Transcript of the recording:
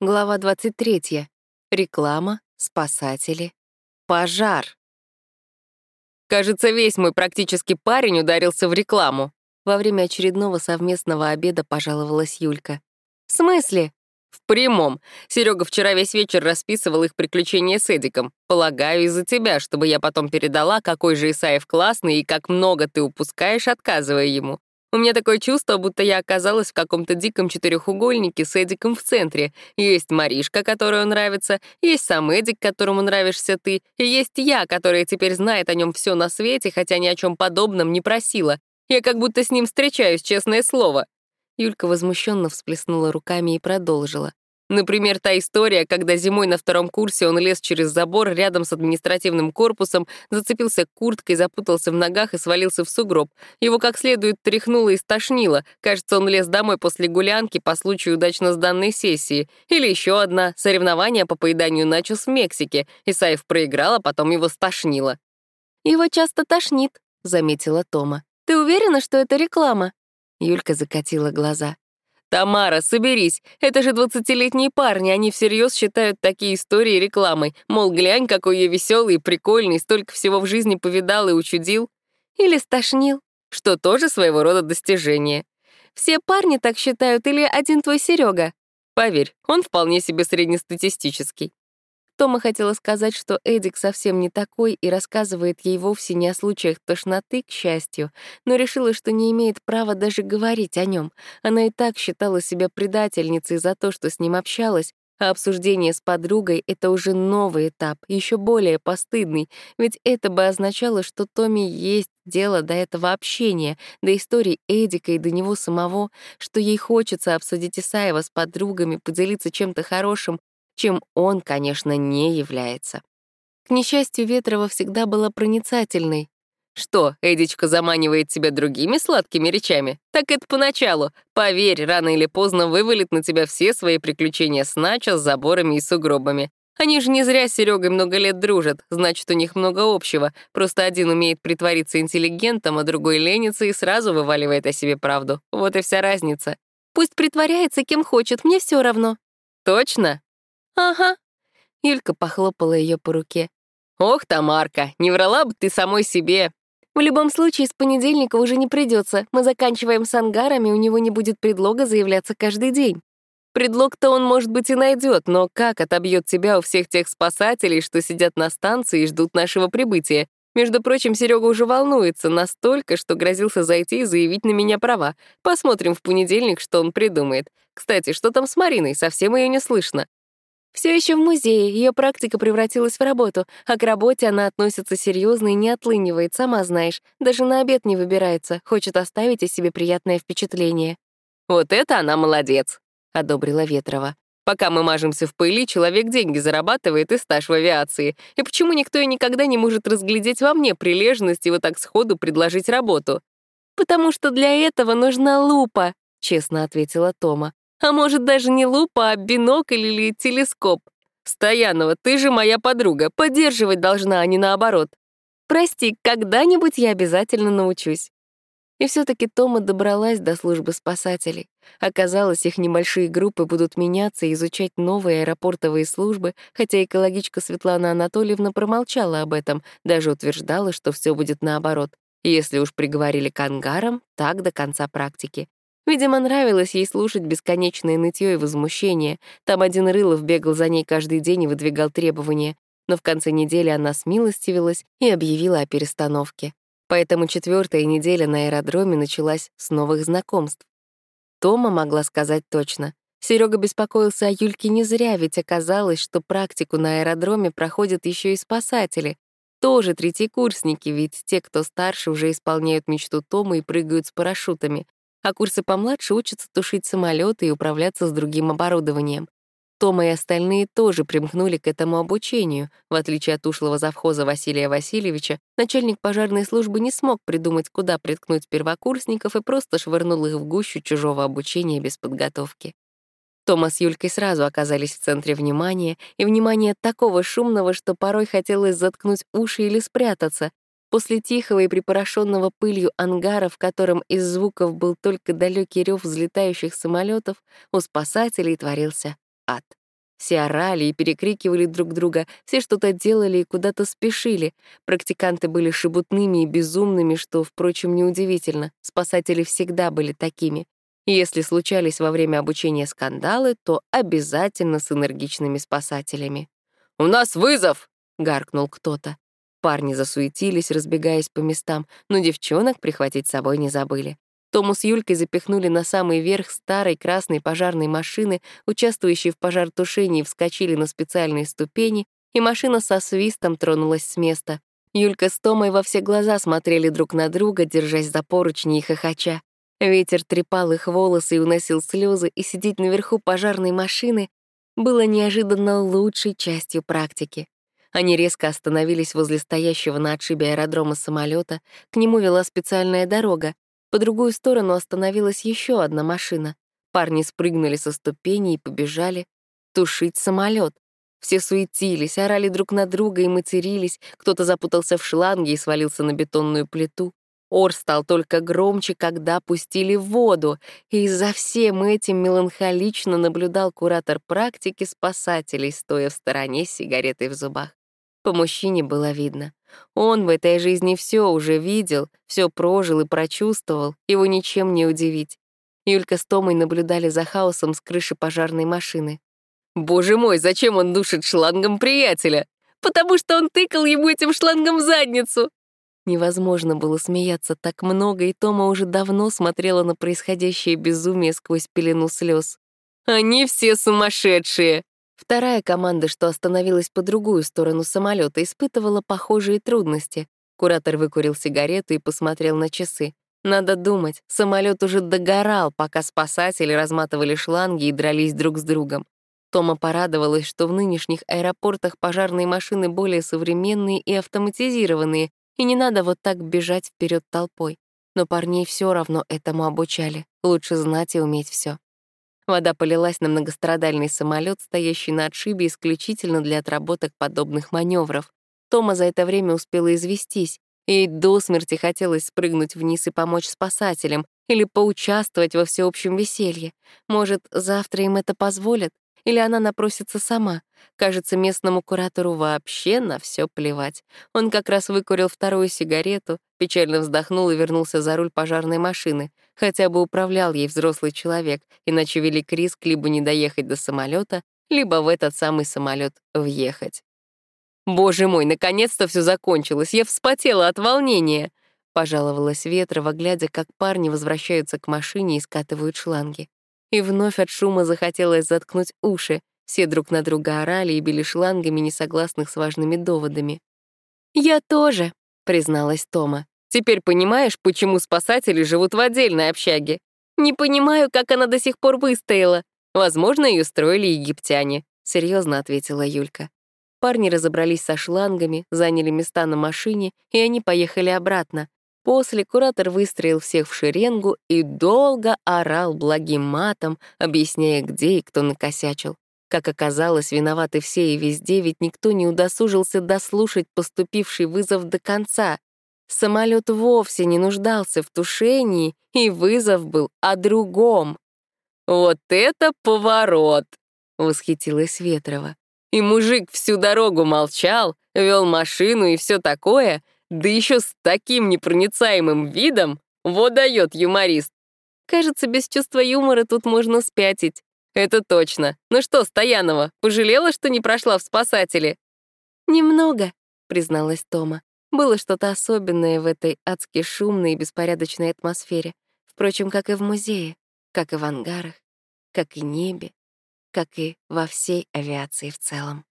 Глава 23. Реклама, спасатели, пожар. Кажется, весь мой практически парень ударился в рекламу. Во время очередного совместного обеда пожаловалась Юлька. В смысле? В прямом. Серега вчера весь вечер расписывал их приключения с Эдиком. Полагаю, из-за тебя, чтобы я потом передала, какой же Исаев классный и как много ты упускаешь, отказывая ему. У меня такое чувство, будто я оказалась в каком-то диком четырехугольнике с Эдиком в центре. Есть Маришка, которую нравится, есть сам Эдик, которому нравишься ты, и есть я, которая теперь знает о нем все на свете, хотя ни о чем подобном не просила. Я как будто с ним встречаюсь, честное слово. Юлька возмущенно всплеснула руками и продолжила. Например, та история, когда зимой на втором курсе он лез через забор рядом с административным корпусом, зацепился курткой, запутался в ногах и свалился в сугроб. Его как следует тряхнуло и стошнило. Кажется, он лез домой после гулянки по случаю удачно сданной сессии. Или еще одна — соревнование по поеданию начос в Мексике. Исаев проиграл, а потом его стошнило. «Его часто тошнит», — заметила Тома. «Ты уверена, что это реклама?» Юлька закатила глаза. «Тамара, соберись. Это же двадцатилетние парни, они всерьез считают такие истории рекламой. Мол, глянь, какой я веселый и прикольный, столько всего в жизни повидал и учудил. Или стошнил, что тоже своего рода достижение. Все парни так считают или один твой Серега? Поверь, он вполне себе среднестатистический. Тома хотела сказать, что Эдик совсем не такой и рассказывает ей вовсе не о случаях тошноты, к счастью, но решила, что не имеет права даже говорить о нем. Она и так считала себя предательницей за то, что с ним общалась, а обсуждение с подругой — это уже новый этап, еще более постыдный, ведь это бы означало, что Томе есть дело до этого общения, до истории Эдика и до него самого, что ей хочется обсудить Исаева с подругами, поделиться чем-то хорошим, чем он, конечно, не является. К несчастью, Ветрова всегда была проницательной. Что, Эдичка заманивает тебя другими сладкими речами? Так это поначалу. Поверь, рано или поздно вывалит на тебя все свои приключения с начо, с заборами и сугробами. Они же не зря с Серегой много лет дружат, значит, у них много общего. Просто один умеет притвориться интеллигентом, а другой ленится и сразу вываливает о себе правду. Вот и вся разница. Пусть притворяется кем хочет, мне все равно. Точно? «Ага». Юлька похлопала ее по руке. «Ох, Тамарка, не врала бы ты самой себе». «В любом случае, с понедельника уже не придется. Мы заканчиваем с ангарами, у него не будет предлога заявляться каждый день». Предлог-то он, может быть, и найдет, но как отобьет тебя у всех тех спасателей, что сидят на станции и ждут нашего прибытия? Между прочим, Серега уже волнуется настолько, что грозился зайти и заявить на меня права. Посмотрим в понедельник, что он придумает. Кстати, что там с Мариной? Совсем ее не слышно. Все еще в музее, ее практика превратилась в работу, а к работе она относится серьезно и не отлынивает, сама знаешь, даже на обед не выбирается, хочет оставить о себе приятное впечатление. «Вот это она молодец», — одобрила Ветрова. «Пока мы мажемся в пыли, человек деньги зарабатывает и стаж в авиации. И почему никто и никогда не может разглядеть во мне прилежность и вот так сходу предложить работу?» «Потому что для этого нужна лупа», — честно ответила Тома. А может, даже не лупа, а бинокль или телескоп. Стоянова, ты же моя подруга, поддерживать должна, а не наоборот. Прости, когда-нибудь я обязательно научусь. И все таки Тома добралась до службы спасателей. Оказалось, их небольшие группы будут меняться и изучать новые аэропортовые службы, хотя экологичка Светлана Анатольевна промолчала об этом, даже утверждала, что все будет наоборот. Если уж приговорили к ангарам, так до конца практики. Видимо, нравилось ей слушать бесконечное нытье и возмущение. Там один Рылов бегал за ней каждый день и выдвигал требования. Но в конце недели она смилостивилась и объявила о перестановке. Поэтому четвертая неделя на аэродроме началась с новых знакомств. Тома могла сказать точно. Серега беспокоился о Юльке не зря, ведь оказалось, что практику на аэродроме проходят еще и спасатели. Тоже третьекурсники, ведь те, кто старше, уже исполняют мечту Тома и прыгают с парашютами а курсы помладше учатся тушить самолеты и управляться с другим оборудованием. Тома и остальные тоже примкнули к этому обучению. В отличие от ушлого завхоза Василия Васильевича, начальник пожарной службы не смог придумать, куда приткнуть первокурсников и просто швырнул их в гущу чужого обучения без подготовки. Тома с Юлькой сразу оказались в центре внимания, и внимания такого шумного, что порой хотелось заткнуть уши или спрятаться, После тихого и припорошенного пылью ангара, в котором из звуков был только далекий рев взлетающих самолетов, у спасателей творился ад. Все орали и перекрикивали друг друга, все что-то делали и куда-то спешили. Практиканты были шебутными и безумными, что, впрочем, неудивительно. Спасатели всегда были такими. Если случались во время обучения скандалы, то обязательно с энергичными спасателями. «У нас вызов!» — гаркнул кто-то. Парни засуетились, разбегаясь по местам, но девчонок прихватить с собой не забыли. Тому с Юлькой запихнули на самый верх старой красной пожарной машины, участвующие в пожаротушении вскочили на специальные ступени, и машина со свистом тронулась с места. Юлька с Томой во все глаза смотрели друг на друга, держась за поручни и хохоча. Ветер трепал их волосы и уносил слезы, и сидеть наверху пожарной машины было неожиданно лучшей частью практики. Они резко остановились возле стоящего на отшибе аэродрома самолета. К нему вела специальная дорога. По другую сторону остановилась еще одна машина. Парни спрыгнули со ступени и побежали тушить самолет. Все суетились, орали друг на друга и матерились, кто-то запутался в шланге и свалился на бетонную плиту. Ор стал только громче, когда пустили воду, и за всем этим меланхолично наблюдал куратор практики спасателей, стоя в стороне с сигаретой в зубах. По мужчине было видно. Он в этой жизни все уже видел, все прожил и прочувствовал, его ничем не удивить. Юлька с Томой наблюдали за хаосом с крыши пожарной машины. «Боже мой, зачем он душит шлангом приятеля? Потому что он тыкал ему этим шлангом в задницу!» Невозможно было смеяться так много, и Тома уже давно смотрела на происходящее безумие сквозь пелену слез. «Они все сумасшедшие!» Вторая команда, что остановилась по другую сторону самолета, испытывала похожие трудности. Куратор выкурил сигарету и посмотрел на часы. Надо думать, самолет уже догорал, пока спасатели разматывали шланги и дрались друг с другом. Тома порадовалась, что в нынешних аэропортах пожарные машины более современные и автоматизированные, и не надо вот так бежать вперед толпой. Но парней все равно этому обучали. Лучше знать и уметь все. Вода полилась на многострадальный самолет, стоящий на отшибе исключительно для отработок подобных маневров. Тома за это время успела известись. и до смерти хотелось спрыгнуть вниз и помочь спасателям или поучаствовать во всеобщем веселье. Может, завтра им это позволят? Или она напросится сама? Кажется, местному куратору вообще на все плевать. Он как раз выкурил вторую сигарету, печально вздохнул и вернулся за руль пожарной машины. Хотя бы управлял ей взрослый человек, иначе велик риск либо не доехать до самолета, либо в этот самый самолет въехать. «Боже мой, наконец-то все закончилось! Я вспотела от волнения!» — пожаловалась Ветрова, глядя, как парни возвращаются к машине и скатывают шланги. И вновь от шума захотелось заткнуть уши. Все друг на друга орали и били шлангами, несогласных с важными доводами. «Я тоже», — призналась Тома. «Теперь понимаешь, почему спасатели живут в отдельной общаге? Не понимаю, как она до сих пор выстояла. Возможно, ее строили египтяне», — серьезно ответила Юлька. Парни разобрались со шлангами, заняли места на машине, и они поехали обратно. После куратор выстроил всех в шеренгу и долго орал благим матом, объясняя, где и кто накосячил. Как оказалось, виноваты все и везде, ведь никто не удосужился дослушать поступивший вызов до конца. Самолет вовсе не нуждался в тушении, и вызов был о другом. «Вот это поворот!» — восхитилась Ветрова. И мужик всю дорогу молчал, вел машину и все такое, да еще с таким непроницаемым видом, вот дает юморист. Кажется, без чувства юмора тут можно спятить. Это точно. Ну что, Стоянова, пожалела, что не прошла в спасатели? Немного, призналась Тома. Было что-то особенное в этой адски шумной и беспорядочной атмосфере. Впрочем, как и в музее, как и в ангарах, как и небе, как и во всей авиации в целом.